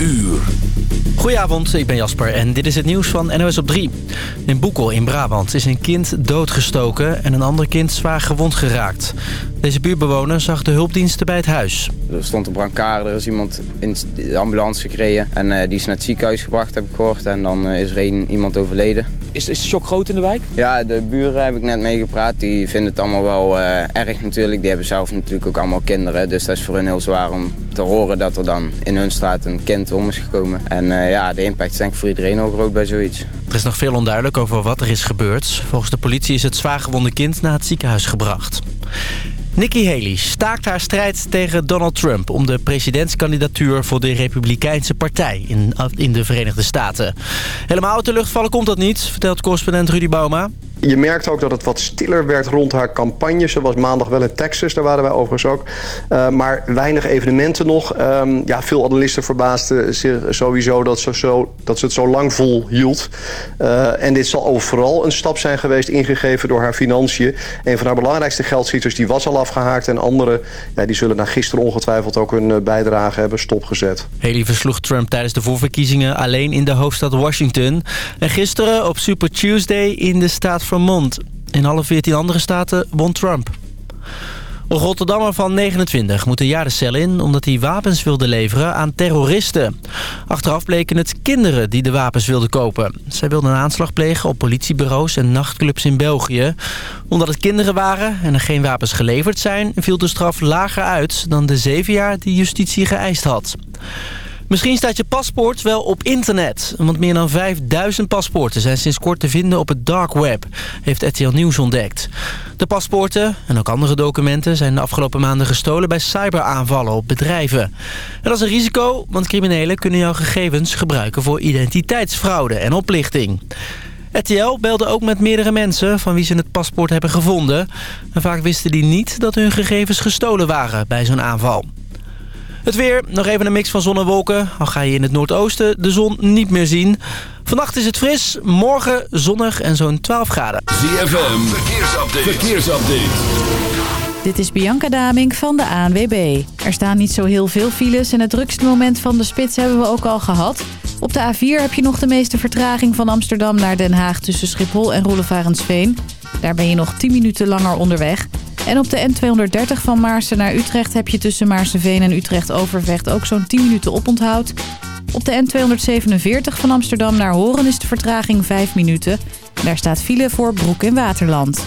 uur. Goedenavond, ik ben Jasper en dit is het nieuws van NOS op 3. In Boekel in Brabant is een kind doodgestoken en een ander kind zwaar gewond geraakt. Deze buurtbewoner zag de hulpdiensten bij het huis. Er stond een brancard, er is iemand in de ambulance gekregen en uh, die is naar het ziekenhuis gebracht, heb ik gehoord. En dan uh, is er een, iemand overleden. Is, is de shock groot in de wijk? Ja, de buren heb ik net meegepraat. Die vinden het allemaal wel uh, erg natuurlijk. Die hebben zelf natuurlijk ook allemaal kinderen. Dus dat is voor hen heel zwaar om te horen dat er dan in hun straat een kind om is gekomen. En uh, ja, de impact is denk ik voor iedereen ook groot bij zoiets. Er is nog veel onduidelijk over wat er is gebeurd. Volgens de politie is het zwaargewonde kind naar het ziekenhuis gebracht. Nikki Haley staakt haar strijd tegen Donald Trump... om de presidentskandidatuur voor de Republikeinse Partij in, in de Verenigde Staten. Helemaal uit de lucht vallen komt dat niet, vertelt correspondent Rudy Bauma. Je merkt ook dat het wat stiller werd rond haar campagne. Ze was maandag wel in Texas, daar waren wij overigens ook. Uh, maar weinig evenementen nog. Um, ja, veel analisten verbaasden zich sowieso dat ze, zo, dat ze het zo lang vol hield. Uh, en dit zal overal een stap zijn geweest ingegeven door haar financiën. Een van haar belangrijkste geldschieters die was al afgehaakt. En anderen ja, die zullen na gisteren ongetwijfeld ook hun bijdrage hebben stopgezet. Haley versloeg Trump tijdens de voorverkiezingen alleen in de hoofdstad Washington. En gisteren op Super Tuesday in de staat In alle 14 andere staten won Trump. Een Rotterdammer van 29 moet een jaar de cel in... omdat hij wapens wilde leveren aan terroristen. Achteraf bleken het kinderen die de wapens wilden kopen. Zij wilden een aanslag plegen op politiebureaus en nachtclubs in België. Omdat het kinderen waren en er geen wapens geleverd zijn... viel de straf lager uit dan de zeven jaar die justitie geëist had. Misschien staat je paspoort wel op internet. Want meer dan 5000 paspoorten zijn sinds kort te vinden op het dark web, heeft RTL Nieuws ontdekt. De paspoorten en ook andere documenten zijn de afgelopen maanden gestolen bij cyberaanvallen op bedrijven. En dat is een risico, want criminelen kunnen jouw gegevens gebruiken voor identiteitsfraude en oplichting. RTL belde ook met meerdere mensen van wie ze het paspoort hebben gevonden. En vaak wisten die niet dat hun gegevens gestolen waren bij zo'n aanval. Het weer, nog even een mix van zon en wolken. Al ga je in het noordoosten de zon niet meer zien. Vannacht is het fris, morgen zonnig en zo'n 12 graden. ZFM, verkeersupdate. verkeersupdate. Dit is Bianca Daming van de ANWB. Er staan niet zo heel veel files en het drukste moment van de spits hebben we ook al gehad. Op de A4 heb je nog de meeste vertraging van Amsterdam naar Den Haag tussen Schiphol en Roelevarensveen. Daar ben je nog 10 minuten langer onderweg. En op de N230 van Maarsen naar Utrecht heb je tussen Maarseveen en Utrecht Overvecht ook zo'n 10 minuten oponthoud. Op de N247 van Amsterdam naar Horen is de vertraging 5 minuten. Daar staat file voor Broek in Waterland.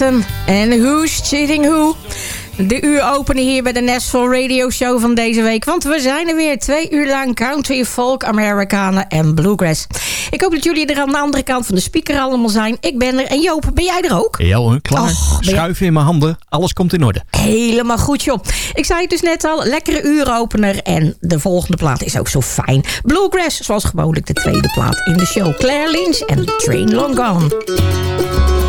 Jackson en Who's Cheating Who? De uur openen hier bij de Nashville Radio Show van deze week. Want we zijn er weer twee uur lang country, folk, Amerikanen en bluegrass. Ik hoop dat jullie er aan de andere kant van de speaker allemaal zijn. Ik ben er. En Joop, ben jij er ook? Ja hoor, klaar. Jij- Schuiven in mijn handen. Alles komt in orde. Helemaal goed, joh. Ik zei het dus net al, lekkere uuropener. En de volgende plaat is ook zo fijn. Bluegrass, zoals gewoonlijk de tweede plaat in de show. Claire Lynch en Train Long Gone.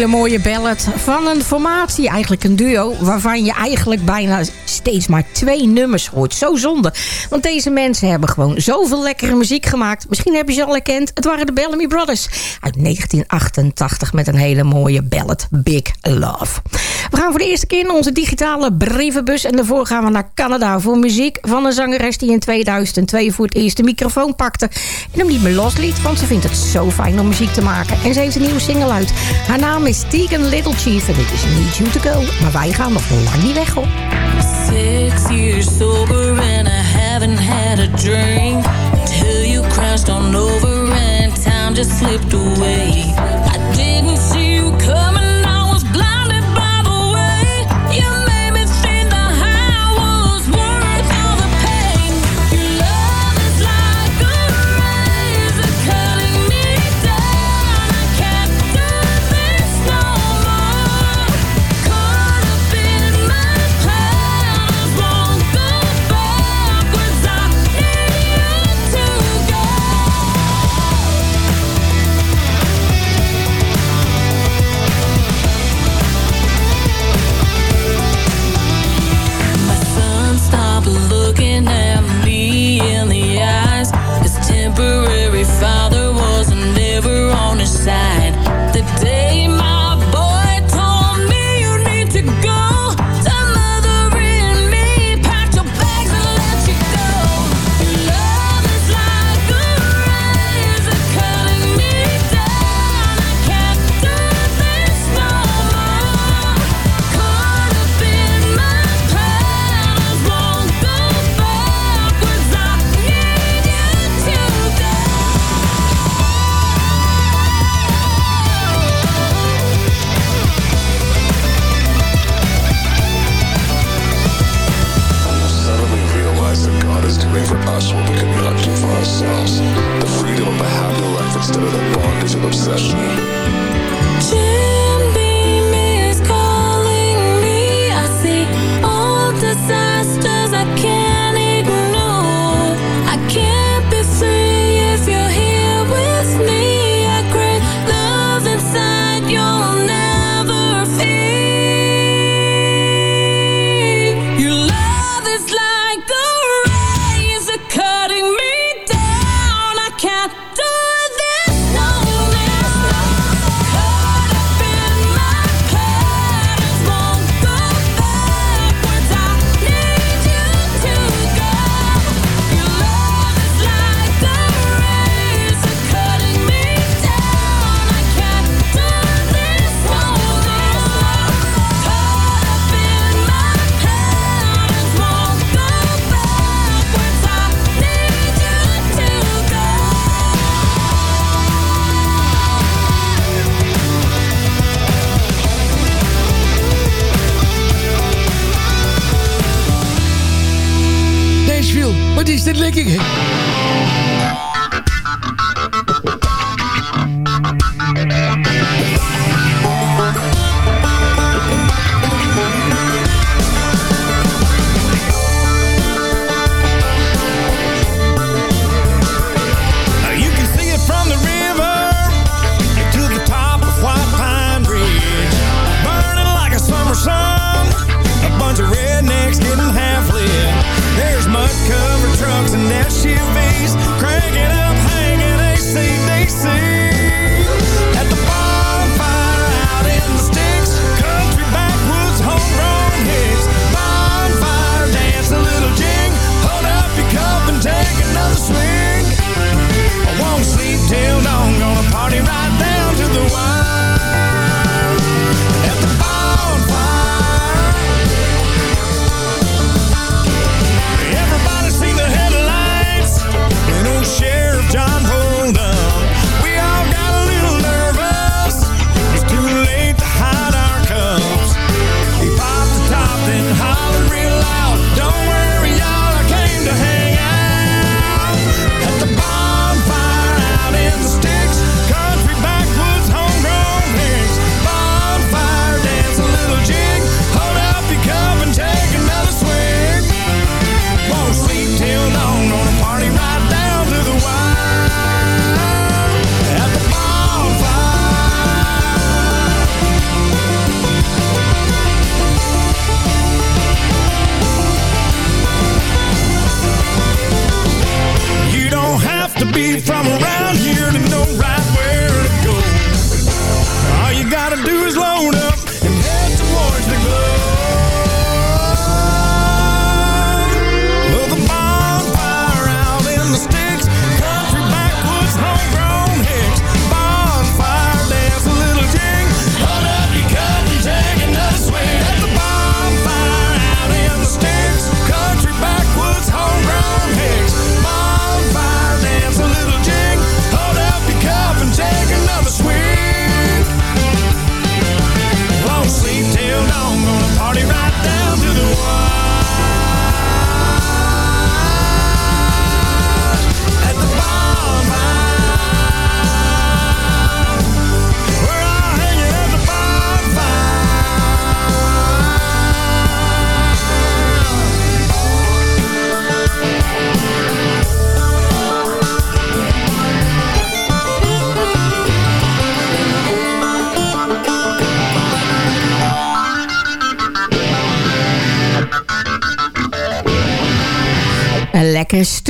hele mooie ballad van een formatie. Eigenlijk een duo waarvan je eigenlijk bijna steeds maar twee nummers hoort. Zo zonde. Want deze mensen hebben gewoon zoveel lekkere muziek gemaakt. Misschien heb je ze al herkend. Het waren de Bellamy Brothers uit 1988 met een hele mooie ballad Big Love. We gaan voor de eerste keer in onze digitale brievenbus. En daarvoor gaan we naar Canada voor muziek van een zangeres die in 2002 voor het eerst de microfoon pakte. En hem niet meer losliet, want ze vindt het zo fijn om muziek te maken. En ze heeft een nieuwe single uit. Haar naam is is Tegan Little Chief en dit is Need You To Go. Maar wij gaan nog lang niet weg, hoor. Six years sober and I haven't had a drink Till you crashed on over and time just slipped away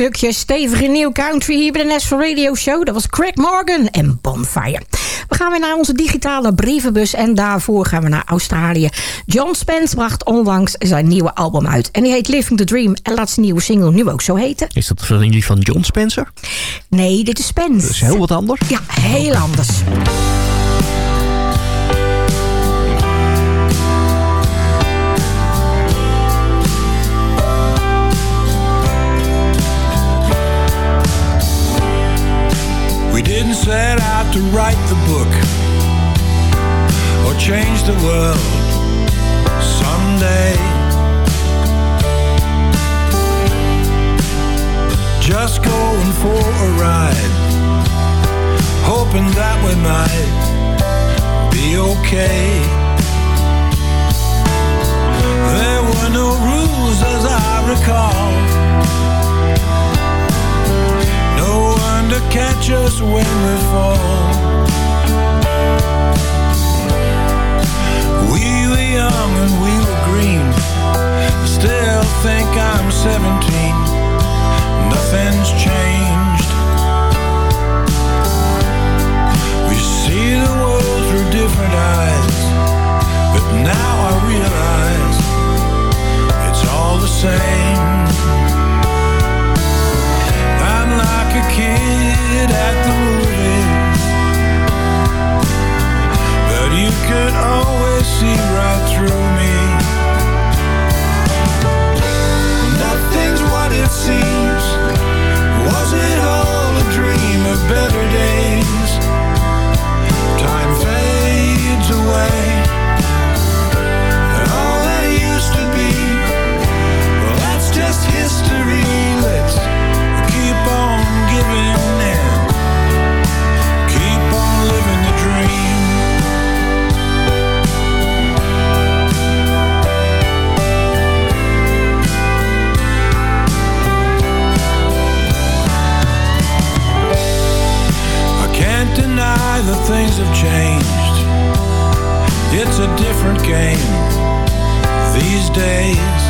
stukje stevige nieuw country hier bij de National Radio Show. Dat was Craig Morgan en Bonfire. We gaan weer naar onze digitale brievenbus en daarvoor gaan we naar Australië. John Spence bracht onlangs zijn nieuwe album uit. En die heet Living the Dream en laat zijn nieuwe single nu ook zo heten. Is dat de verlenging van John Spencer? Nee, dit is Spence. Dus is heel wat anders. Ja, heel anders. to write the book or change the world someday. Just going for a ride, hoping that we might be okay. There were no rules as I recall to catch us when we fall. We were young and we were green Still think I'm 17 Nothing's changed. We see the world through different eyes But now I realize It's all the same kid at the movies. But you can always see right through. have changed. It's a different game These days.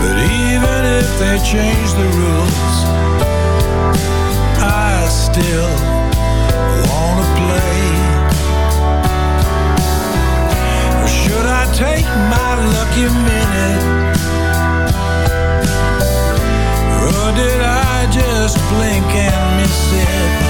But even if they change the rules I still wanna play. Should I take my lucky minute did I just blink and miss it?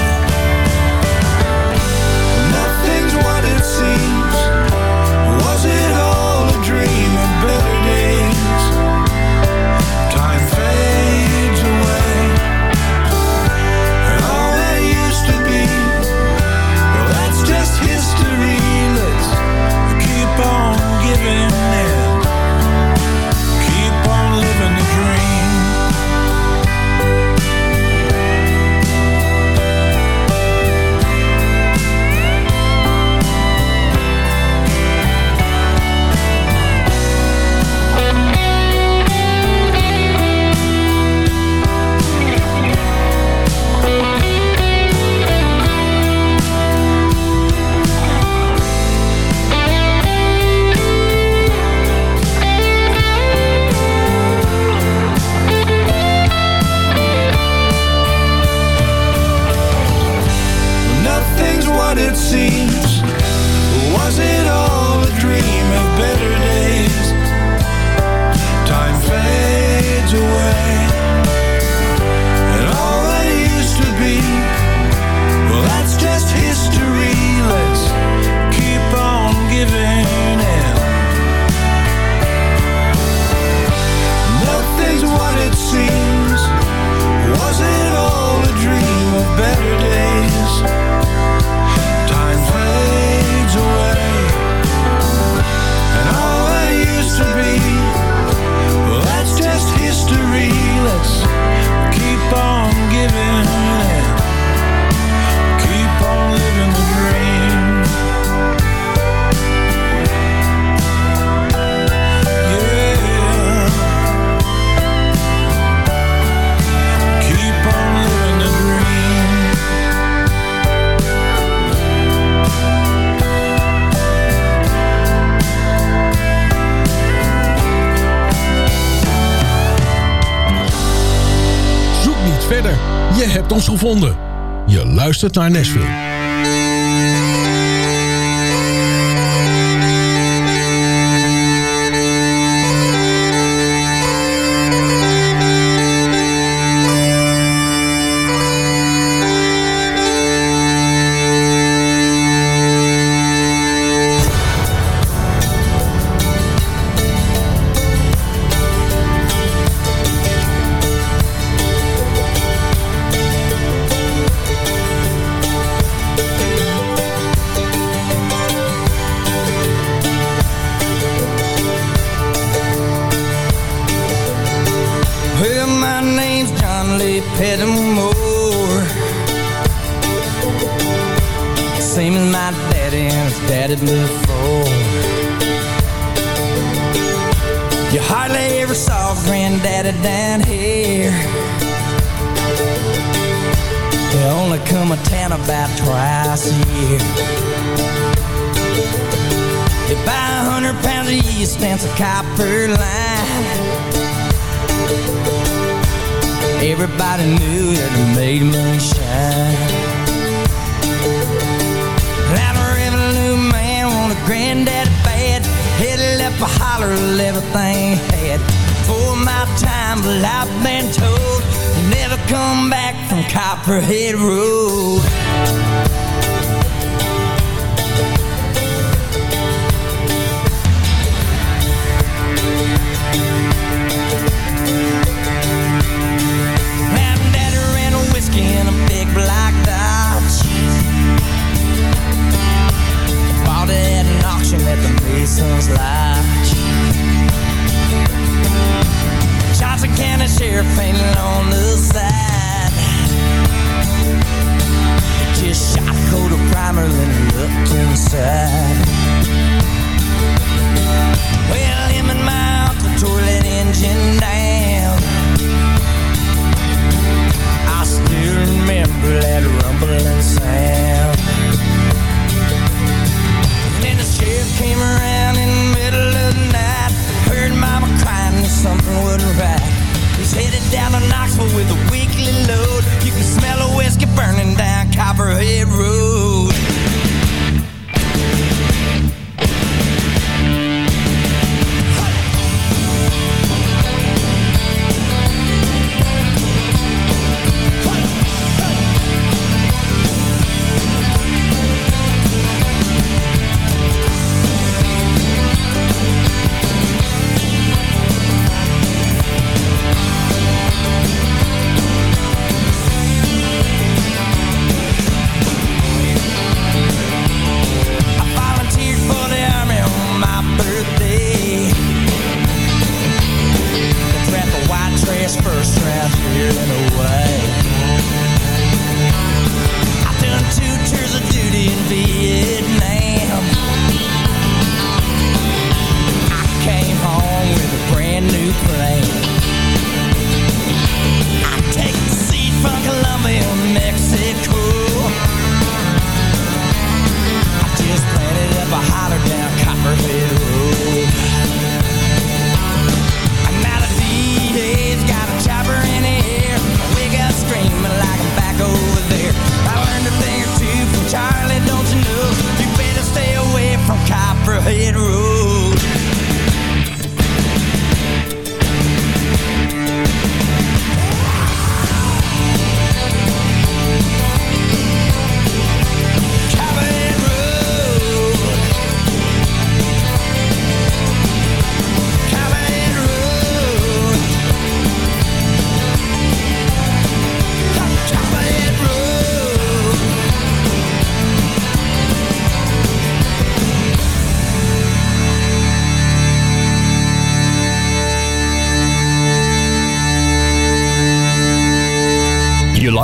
gevonden. Je luistert naar Nashville. They only come a town about twice a year. They buy a hundred pounds of yeast and some copper line. Everybody knew that it made moonshine. Now the revenue man wanted granddaddy bad. Headed up a holler everything he had. For my time, but I've been told never come back from Copperhead Road. Now daddy Johnson County Sheriff painted on the side. Just shot a coat of primer, and looked inside. Well, him and my uncle tore that engine down. I still remember that rumbling sound. Then the sheriff came around in the middle of the night. Heard mama crying that something wasn't right. Headed down to Knoxville with a weekly load. You can smell a whiskey burning down Copperhead Road.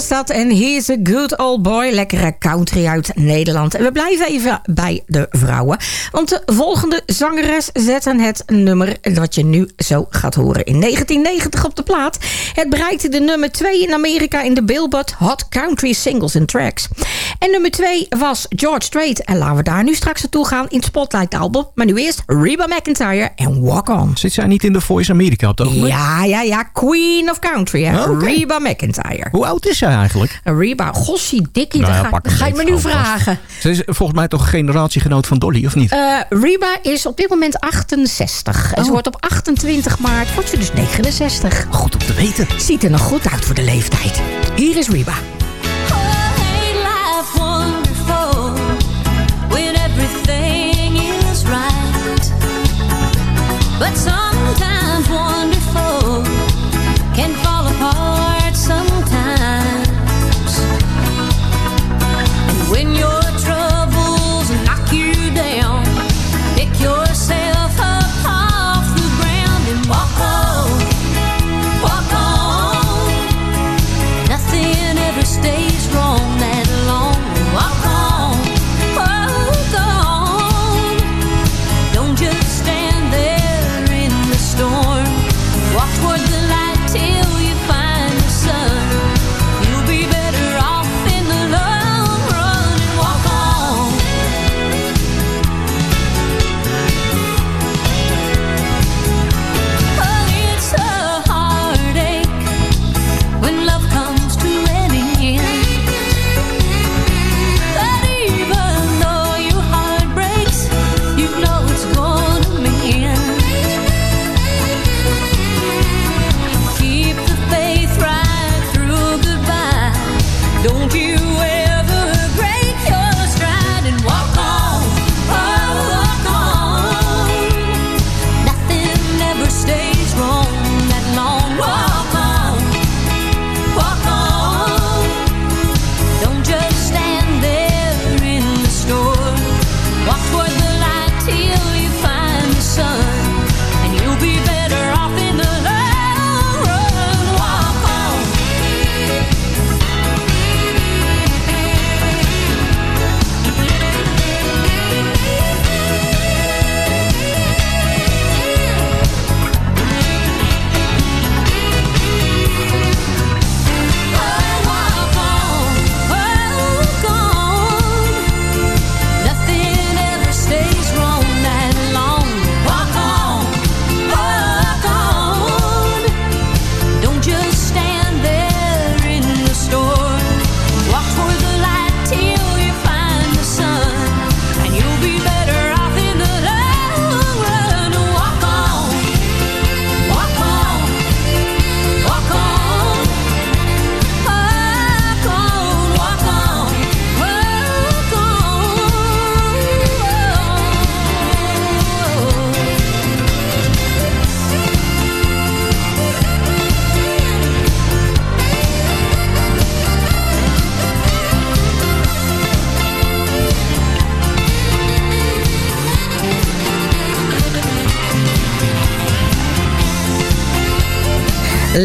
Was dat en He's a Good Old Boy. Lekkere country uit Nederland. En we blijven even bij de vrouwen. Want de volgende zangeres zetten het nummer wat je nu zo gaat horen in 1990 op de plaat. Het bereikte de nummer 2 in Amerika in de Billboard Hot Country Singles and Tracks. En nummer 2 was George Strait. En laten we daar nu straks naartoe gaan in het Spotlight album. Maar nu eerst Reba McIntyre en Walk On. Zit zij niet in de Voice America op ogenblik? Ja, ja, ja. Queen of Country. Hè? Oh. Reba McIntyre. Hoe oud is zij eigenlijk? Reba, gossie, dikkie. Nou ja, ga, een je me nu vast. vragen. Ze is volgens mij toch een generatiegenoot van Dolly, of niet? Eh, Reba is op dit moment 68. En ze Oh. wordt op 28 maart, wordt ze dus 69. Goed om te weten. Ziet er nog goed uit voor de leeftijd. Hier is Reba. Ain't life wonderful when everything is right? But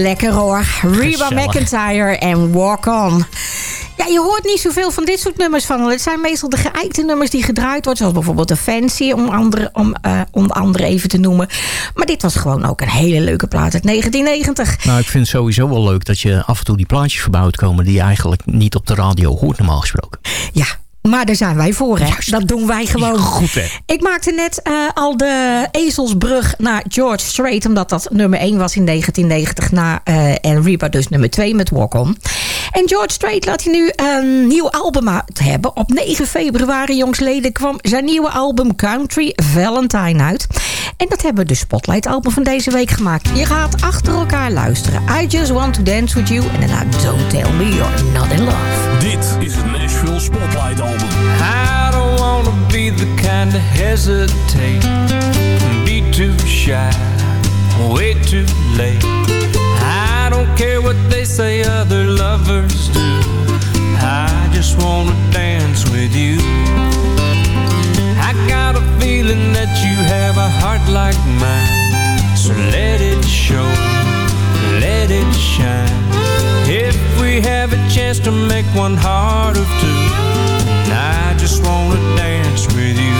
Lekker hoor. Reba. McIntyre en Walk On. Ja, je hoort niet zoveel van dit soort nummers van. Het zijn meestal de geëikte nummers die gedraaid worden. Zoals bijvoorbeeld de Fancy, om andere, om, eh, om andere even te noemen. Maar dit was gewoon ook een hele leuke plaat uit 1990. Nou, ik vind het sowieso wel leuk dat je af en toe die plaatjes verbouwd komen... die je eigenlijk niet op de radio hoort normaal gesproken. Ja, maar daar zijn wij voor, hè? Dat doen wij gewoon. Goed, hè? Ik maakte net eh, al de ezelsbrug naar George Strait... omdat dat nummer 1 was in 1990 na, eh, en Reba dus nummer 2 met Walk On. En George Strait laat hij nu een nieuw album uit hebben. Op 9 februari, jongsleden, kwam zijn nieuwe album Country Valentine uit. En dat hebben we de Spotlight album van deze week gemaakt. Je gaat achter elkaar luisteren. I Just Want To Dance With You en daarna Don't Tell Me You're Not In Love. Dit is het Nashville Spotlight Album. I don't wanna be the kind to hesitate, be too shy, way too late. I don't care what they say other lovers do. I just wanna dance with you. I got a feeling that you have a heart like mine, so let it show, let it shine. If we have a chance to make one heart of two. Just wanna dance with you.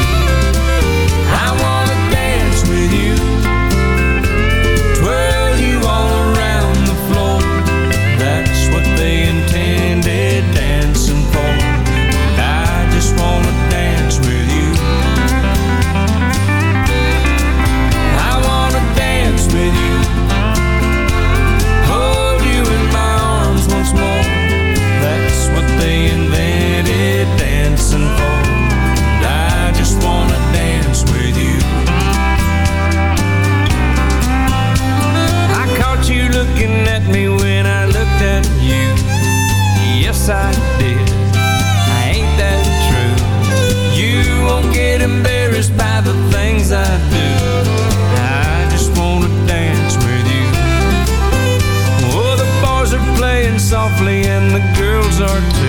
Are too.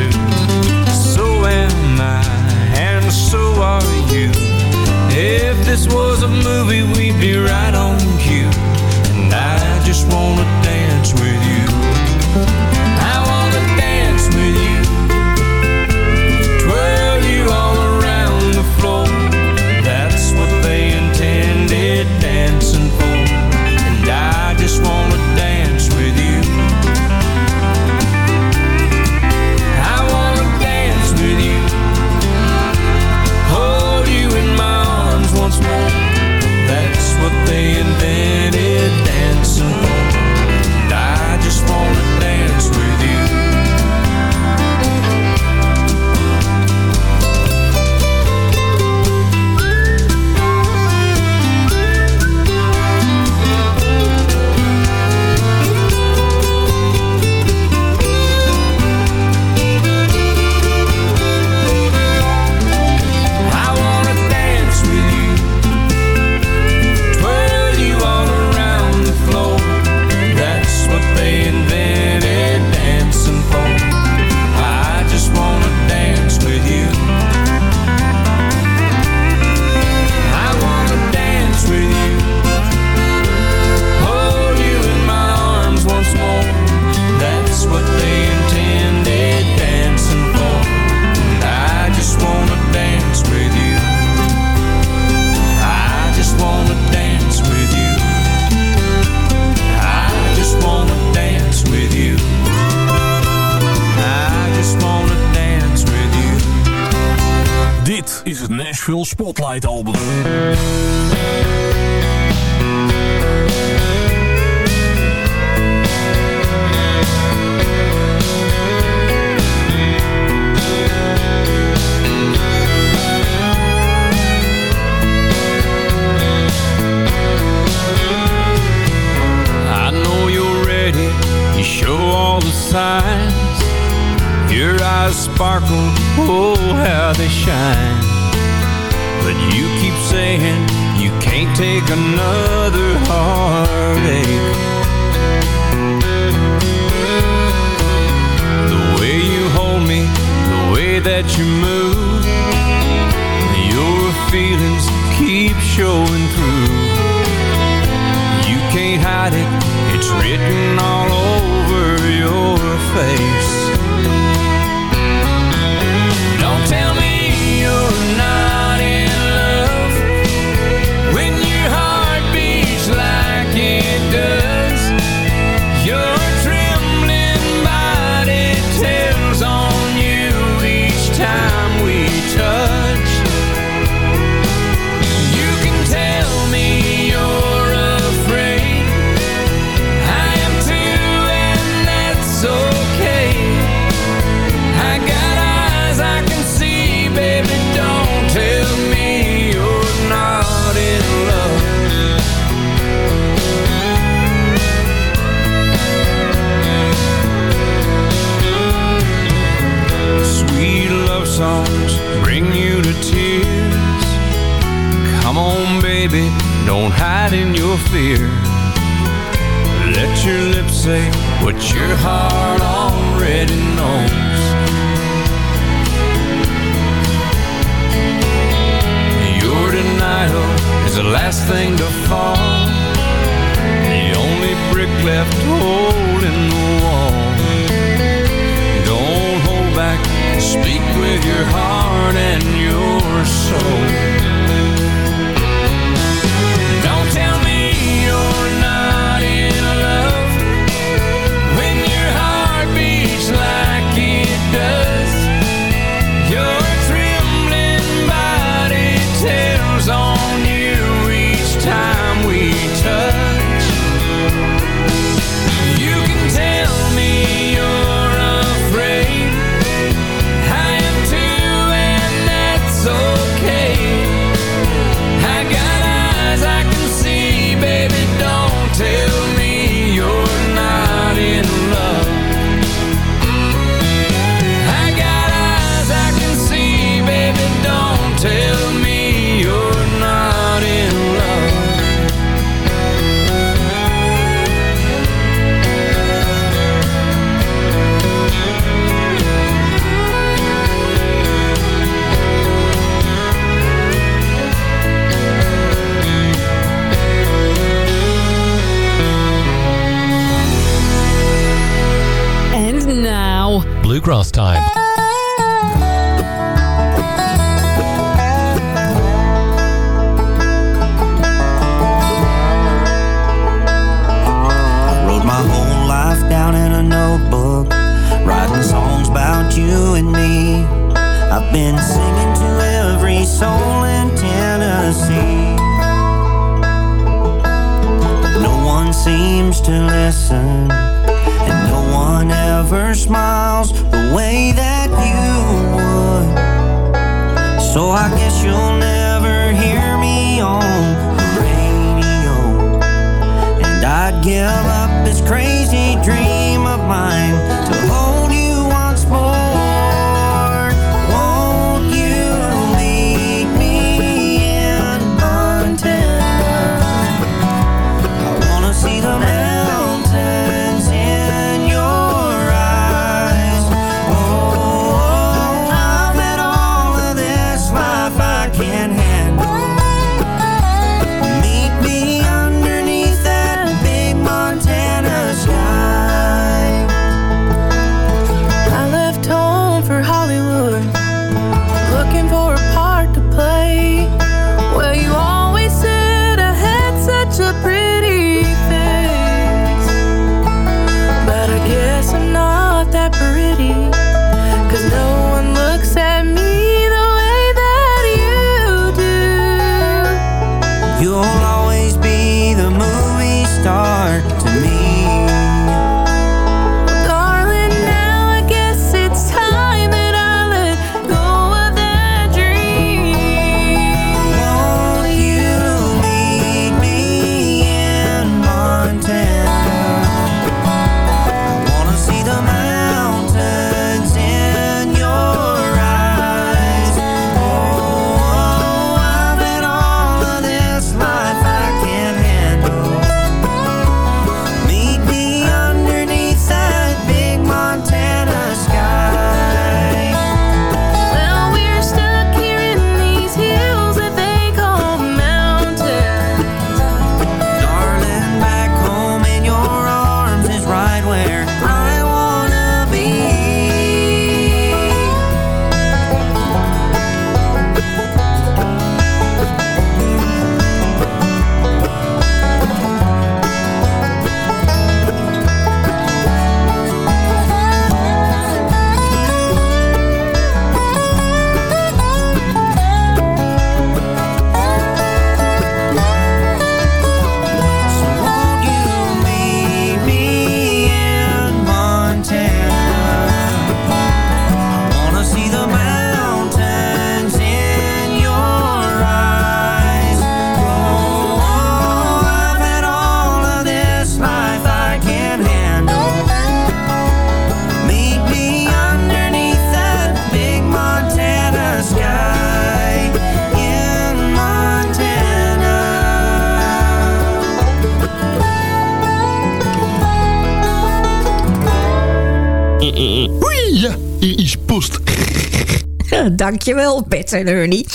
Dankjewel, Bert en Ernie.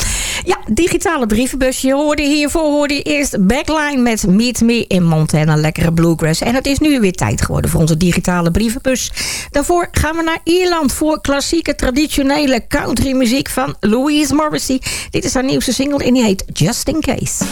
Ja, digitale brievenbus. Je hoorde hiervoor hoorde eerst Backline met Meet Me in Montana. Lekkere bluegrass. En het is nu weer tijd geworden voor onze digitale brievenbus. Daarvoor gaan we naar Ierland voor klassieke traditionele country muziek van Louise Morrissey. Dit is haar nieuwste single en die heet Just In Case.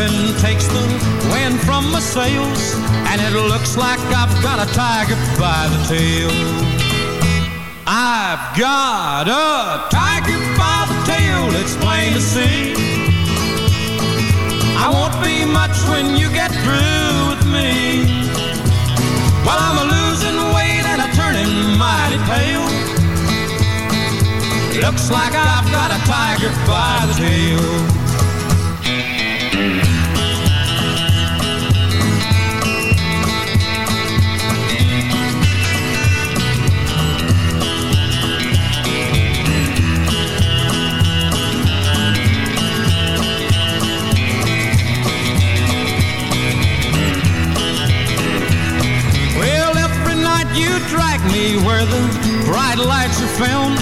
We're takes the wind from my sails, and it looks like I've got a tiger by the tail. I've got a tiger by the tail, it's plain to see. I won't be much when you get through with me. Well, I'm a losing weight and I'm turning mighty pale. Looks like I've got a tiger by the tail. Bright lights are found.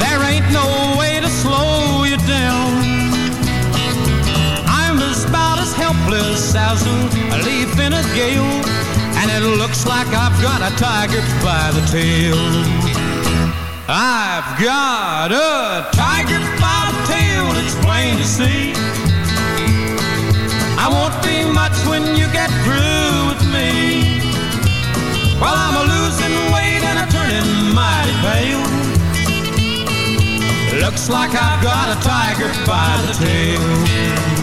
There ain't no way to slow you down. Helpless as a leaf in a gale, and it looks like I've got a tiger by the tail. I've got a tiger by the tail, it's plain to see. I won't be much when you get through with me. Well, I'm a losing weight and I'm turning mighty pale. Looks like I've got a tiger by the tail.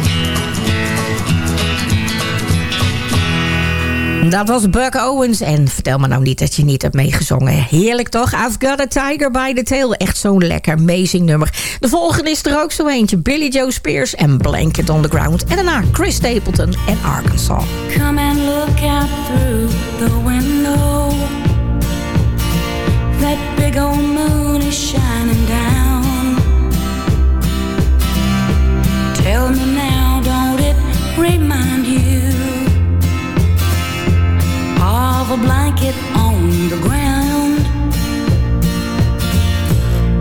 Dat was Buck Owens. En vertel me nou niet dat je niet hebt meegezongen. Heerlijk toch? I've got a tiger by the tail. Echt zo'n lekker, amazing nummer. De volgende is er ook zo eentje. Billy Joe Spears en Blanket on the Ground. En daarna Chris Stapleton en Arkansas. Come and look out through the window.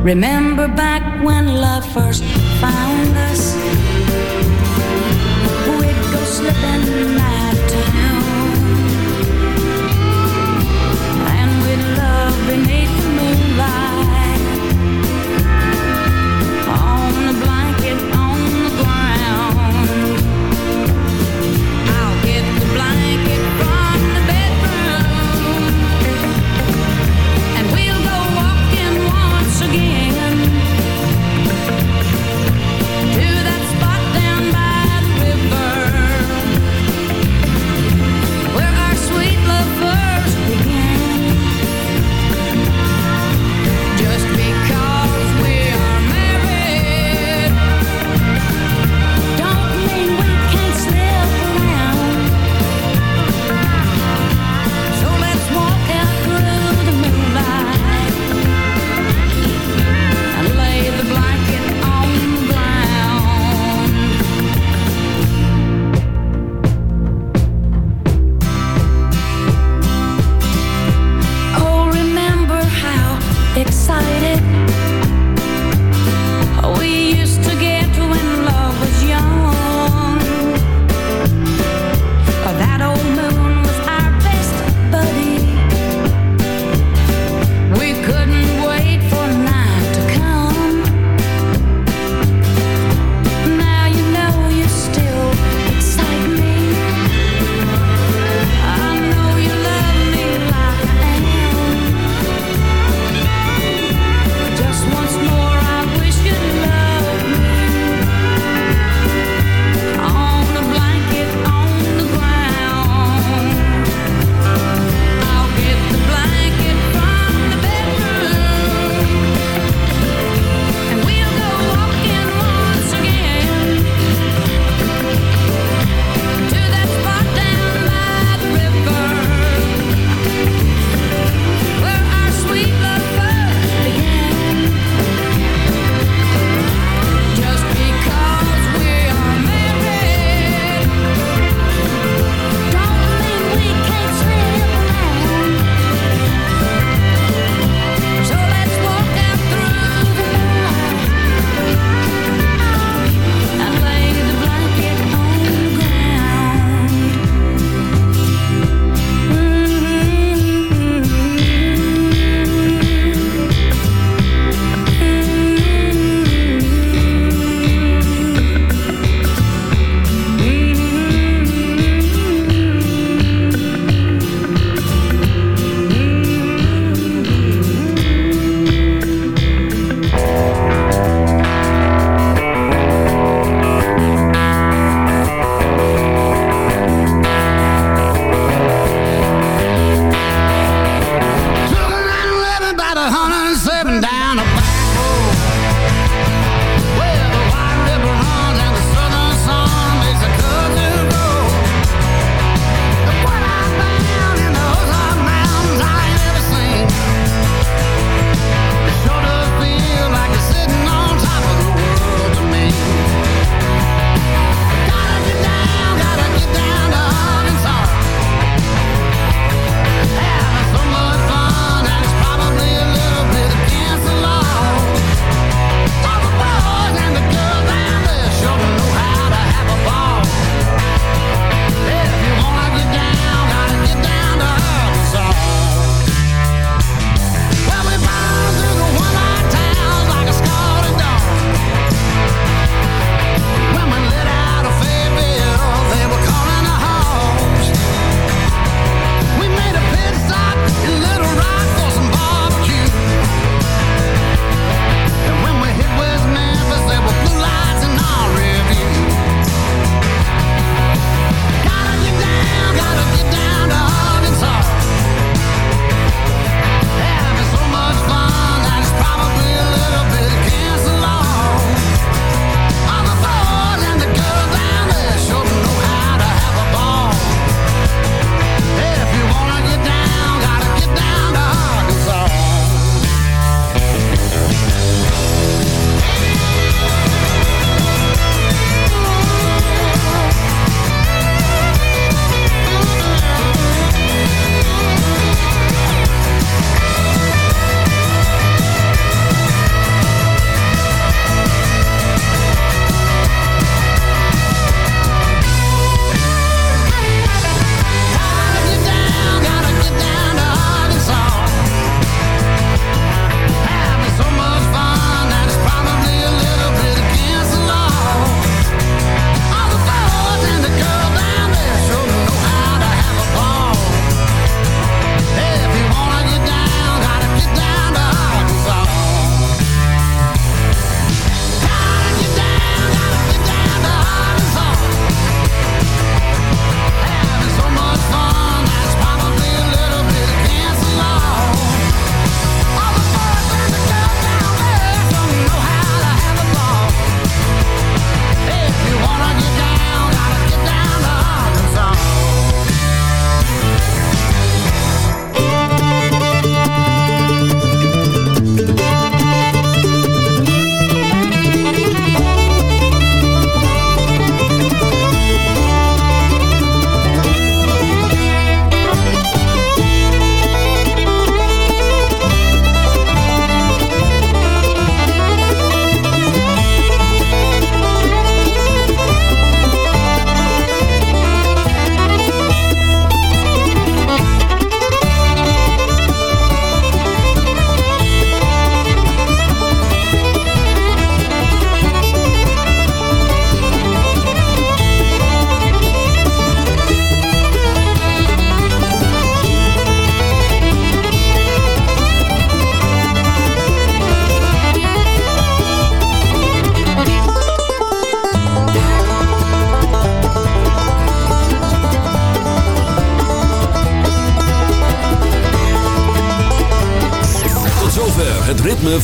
Remember back when love first found us? We'd go slipping